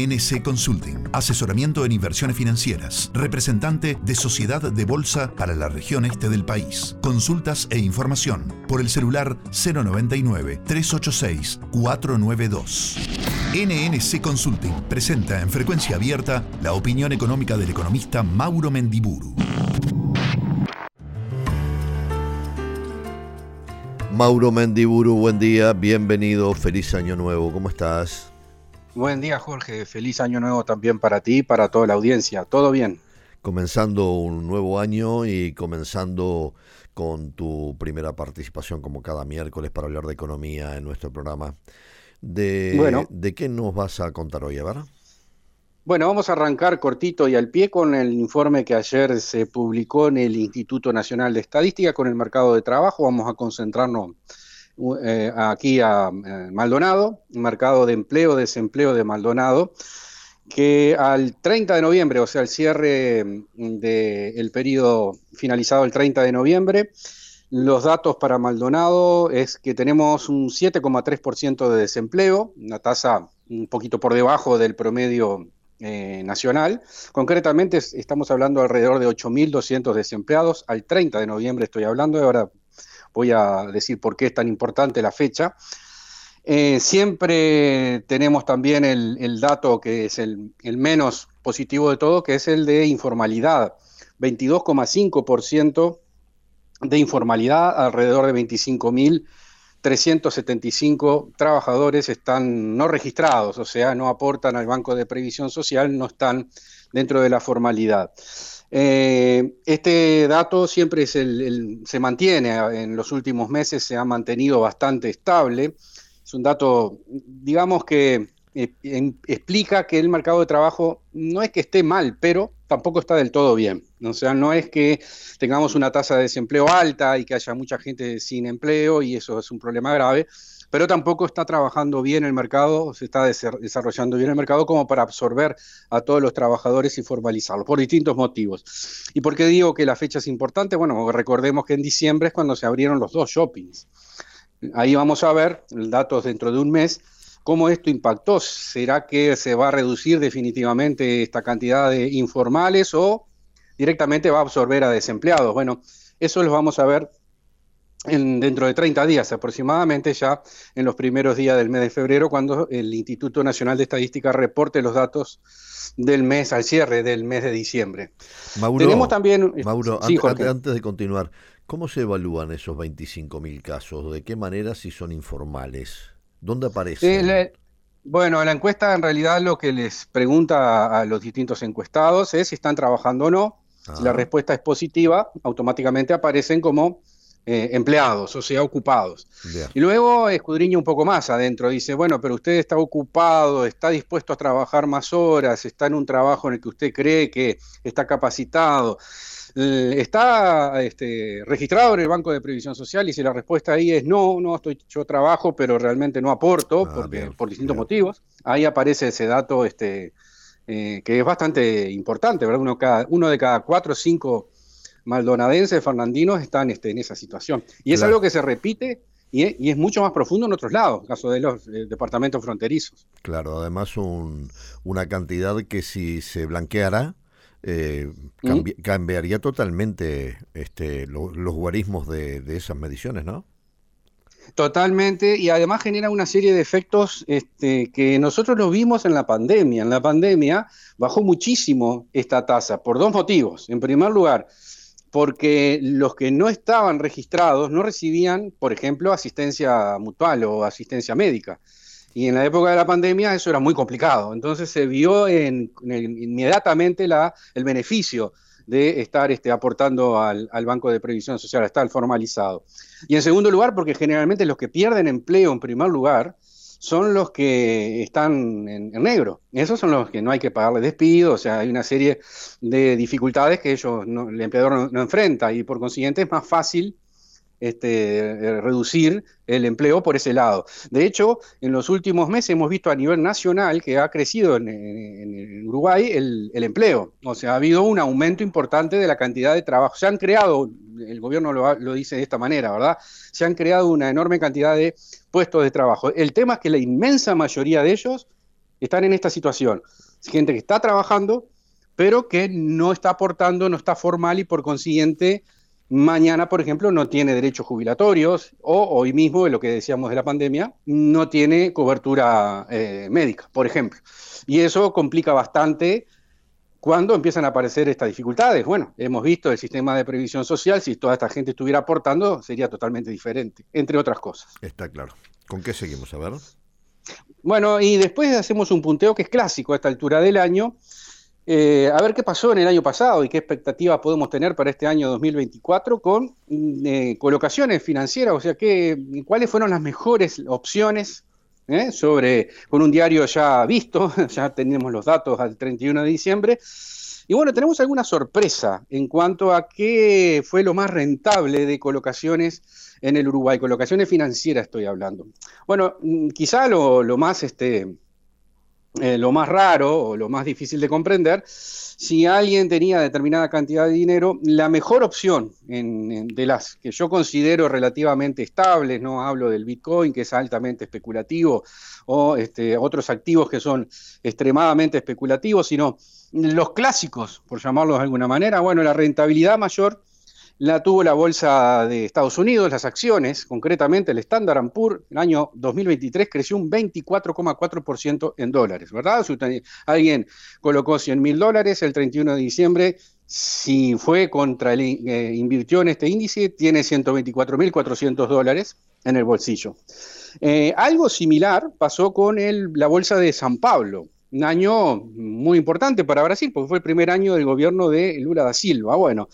NC Consulting, asesoramiento en inversiones financieras, representante de Sociedad de Bolsa para la región este del país. Consultas e información por el celular 099-386-492. NNC Consulting presenta en frecuencia abierta la opinión económica del economista Mauro Mendiburu. Mauro Mendiburu, buen día, bienvenido, feliz año nuevo, ¿cómo estás? Buen día, Jorge. Feliz año nuevo también para ti y para toda la audiencia. ¿Todo bien? Comenzando un nuevo año y comenzando con tu primera participación como cada miércoles para hablar de economía en nuestro programa. De, bueno, ¿De qué nos vas a contar hoy, verdad? Bueno, vamos a arrancar cortito y al pie con el informe que ayer se publicó en el Instituto Nacional de Estadística con el mercado de trabajo. Vamos a concentrarnos eh, aquí a eh, Maldonado, mercado de empleo, desempleo de Maldonado, que al 30 de noviembre, o sea, el cierre mm, del periodo finalizado el 30 de noviembre, los datos para Maldonado es que tenemos un 7,3% de desempleo, una tasa un poquito por debajo del promedio eh, nacional. Concretamente estamos hablando alrededor de 8.200 desempleados. Al 30 de noviembre estoy hablando, ahora voy a decir por qué es tan importante la fecha. Eh, siempre tenemos también el, dato que es el, menos positivo de todo, que es el de informalidad. 22,5% de informalidad, alrededor de 25.375 trabajadores están no registrados, o sea, no aportan al Banco de Previsión Social, no están dentro de la formalidad. Eh, este dato siempre se mantiene, en los últimos meses se ha mantenido bastante estable. Es un dato, digamos que explica que el mercado de trabajo no es que esté mal, pero tampoco está del todo bien. O sea, no es que tengamos una tasa de desempleo alta y que haya mucha gente sin empleo y eso es un problema grave, pero tampoco está trabajando bien el mercado, se está desarrollando bien el mercado como para absorber a todos los trabajadores y formalizarlos, por distintos motivos. ¿Y por qué digo que la fecha es importante? Bueno, recordemos que en diciembre es cuando se abrieron los dos shoppings. Ahí vamos a ver datos dentro de un mes cómo esto impactó. ¿Será que se va a reducir definitivamente esta cantidad de informales o directamente va a absorber a desempleados? Bueno, eso lo vamos a ver dentro de 30 días aproximadamente, ya en los primeros días del mes de febrero, cuando el Instituto Nacional de Estadística reporte los datos del mes al cierre del mes de diciembre. Mauro, Tenemos también, Mauro antes, de continuar, ¿cómo se evalúan esos 25.000 casos? ¿De qué manera si son informales? ¿Dónde aparecen? bueno, la encuesta en realidad lo que les pregunta a los distintos encuestados es si están trabajando o no. Si la ah. respuesta es positiva, automáticamente aparecen como eh, empleados, o sea, ocupados. Y luego escudriña un poco más adentro, dice, bueno, pero usted está ocupado, está dispuesto a trabajar más horas, está en un trabajo en el que usted cree que está capacitado, está este, registrado en el Banco de Previsión Social y si la respuesta ahí es no, no estoy, yo trabajo, pero realmente no aporto ah, por distintos motivos, ahí aparece ese dato este, eh, que es bastante importante, ¿verdad? Uno, cada, uno de cada cuatro o cinco maldonadenses, fernandinos, están este, en esa situación. Y es algo que se repite y es, mucho más profundo en otros lados, en caso de los eh, departamentos fronterizos. Claro, además una cantidad que si se blanqueara, eh, ¿Mm? cambiaría totalmente este, los guarismos de, esas mediciones, ¿no? Totalmente, y además genera una serie de efectos este, que nosotros lo vimos en la pandemia. En la pandemia bajó muchísimo esta tasa por dos motivos. En primer lugar, porque los que no estaban registrados no recibían, por ejemplo, asistencia mutual o asistencia médica. Y en la época de la pandemia eso era muy complicado. Entonces se vio inmediatamente el beneficio de estar este, aportando al, al, Banco de Previsión Social, estar formalizado. Y en segundo lugar, porque generalmente los que pierden empleo en primer lugar son los que están en, negro. Esos son los que no hay que pagarle despido, o sea, hay una serie de dificultades que ellos el empleador no, enfrenta y por consiguiente es más fácil este, eh, reducir el empleo por ese lado. De hecho, en los últimos meses hemos visto a nivel nacional que ha crecido en, Uruguay el, empleo. O sea, ha habido un aumento importante de la cantidad de trabajo. Se han creado, el gobierno lo, lo dice de esta manera, ¿verdad? Se han creado una enorme cantidad de puestos de trabajo. El tema es que la inmensa mayoría de ellos están en esta situación. Gente que está trabajando, pero que no está aportando, no está formal y por consiguiente mañana, por ejemplo, no tiene derechos jubilatorios o hoy mismo, lo que decíamos de la pandemia, no tiene cobertura eh, médica, por ejemplo. Y eso complica bastante cuando empiezan a aparecer estas dificultades. Bueno, hemos visto el sistema de previsión social, si toda esta gente estuviera aportando, sería totalmente diferente, entre otras cosas. Está claro. ¿Con qué seguimos? A ver. Bueno, y después hacemos un punteo que es clásico a esta altura del año. Eh, a ver qué pasó en el año pasado y qué expectativas podemos tener para este año 2024 con eh, colocaciones financieras, o sea, qué, cuáles fueron las mejores opciones ¿eh? sobre, con un diario ya visto, ya tenemos los datos al 31 de diciembre. Y bueno, tenemos alguna sorpresa en cuanto a qué fue lo más rentable de colocaciones en el Uruguay, colocaciones financieras estoy hablando. Bueno, mm, quizá lo, más, este, eh, lo más raro o lo más difícil de comprender, si alguien tenía determinada cantidad de dinero, la mejor opción de las que yo considero relativamente estables, no hablo del Bitcoin, que es altamente especulativo, o este, otros activos que son extremadamente especulativos, sino los clásicos, por llamarlos de alguna manera, bueno, la rentabilidad mayor la tuvo la bolsa de Estados Unidos, las acciones, concretamente el Standard Poor's, en el año 2023 creció un 24,4% en dólares, ¿verdad? Si alguien colocó 100 mil dólares el 31 de diciembre, si fue contra el, eh, invirtió en este índice, tiene 124.400 dólares en el bolsillo. Eh, algo similar pasó con la bolsa de San Pablo, un año muy importante para Brasil, porque fue el primer año del gobierno de Lula da Silva. Bueno,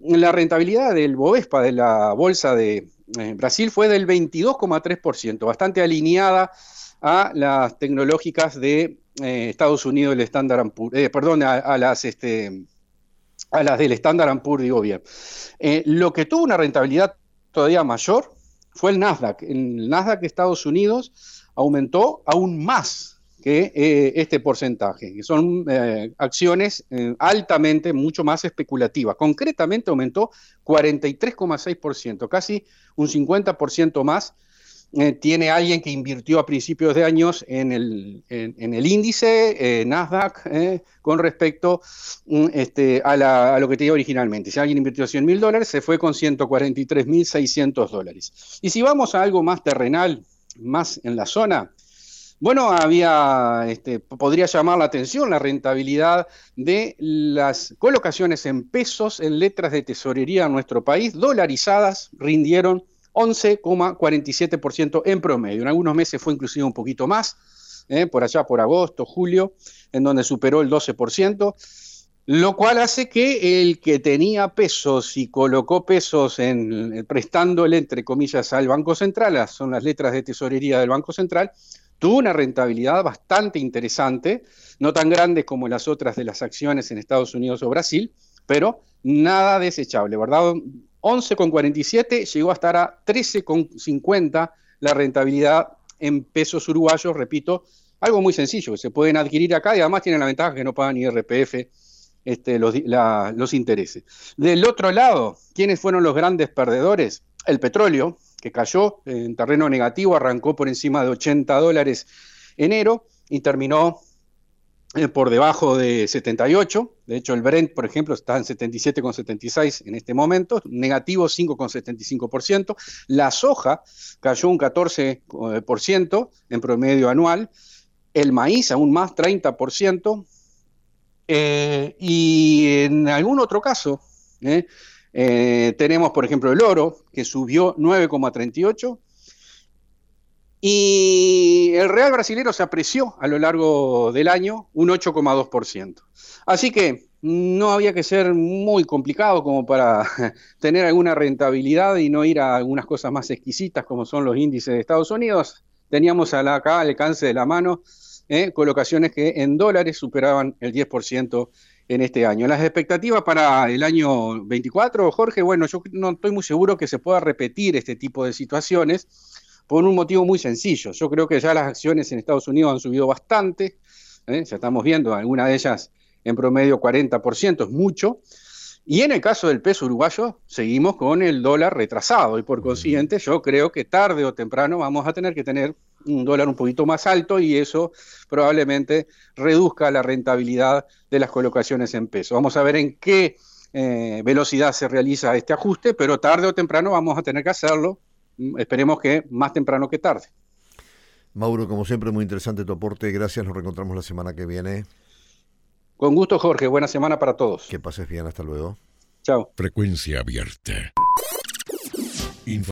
la rentabilidad del Bovespa, de la bolsa de eh, Brasil, fue del 22,3%, bastante alineada a las tecnológicas de eh, Estados Unidos, el Standard Poor's, eh, perdón, a, las este, a las del Standard Poor's, digo bien. lo que tuvo una rentabilidad todavía mayor fue el Nasdaq. El Nasdaq de Estados Unidos aumentó aún más que eh, este porcentaje, son eh, acciones eh, altamente, mucho más especulativas. Concretamente aumentó 43,6%, casi un 50% más. tiene alguien que invirtió a principios de años en el, en, el índice Nasdaq con respecto mm, este, a, a, lo que tenía originalmente. Si alguien invirtió 100 mil dólares, se fue con 143 mil 600 dólares. Y si vamos a algo más terrenal, más en la zona, bueno, había, este, podría llamar la atención la rentabilidad de las colocaciones en pesos en letras de tesorería en nuestro país, dolarizadas, rindieron 11,47% en promedio. En algunos meses fue inclusive un poquito más, ¿eh? por allá por agosto, julio, en donde superó el 12%. Lo cual hace que el que tenía pesos y colocó pesos en, prestándole, entre comillas, al Banco Central, son las letras de tesorería del Banco Central, tuvo una rentabilidad bastante interesante, no tan grande como las otras de las acciones en Estados Unidos o Brasil, pero nada desechable, ¿verdad? 11,47 llegó a estar a 13,50 la rentabilidad en pesos uruguayos, repito, algo muy sencillo, que se pueden adquirir acá y además tienen la ventaja que no pagan ni RPF este, los, los intereses. Del otro lado, ¿quiénes fueron los grandes perdedores? El petróleo, que cayó en terreno negativo, arrancó por encima de 80 dólares enero y terminó eh, por debajo de 78. De hecho, el Brent, por ejemplo, está en 77,76 en este momento, negativo 5,75%. La soja cayó un 14% en promedio anual. El maíz aún más, 30%. Eh, y en algún otro caso, eh, eh, tenemos, por ejemplo, el oro, que subió 9,38. Y el real brasilero se apreció a lo largo del año un 8,2%. Así que no había que ser muy complicado como para tener alguna rentabilidad y no ir a algunas cosas más exquisitas como son los índices de Estados Unidos. Teníamos acá al alcance de la mano eh, colocaciones que en dólares superaban el 10% en este año. Las expectativas para el año 24, Jorge, bueno, yo no estoy muy seguro que se pueda repetir este tipo de situaciones por un motivo muy sencillo. Yo creo que ya las acciones en Estados Unidos han subido bastante, ¿eh? ya estamos viendo algunas de ellas en promedio 40%, es mucho. Y en el caso del peso uruguayo, seguimos con el dólar retrasado y por consiguiente yo creo que tarde o temprano vamos a tener que tener un dólar un poquito más alto y eso probablemente reduzca la rentabilidad de las colocaciones en peso. Vamos a ver en qué eh, velocidad se realiza este ajuste, pero tarde o temprano vamos a tener que hacerlo. Mm, esperemos que más temprano que tarde. Mauro, como siempre, muy interesante tu aporte. Gracias, nos reencontramos la semana que viene. Con gusto, Jorge. Buena semana para todos. Que pases bien. Hasta luego. Chao. Frecuencia abierta.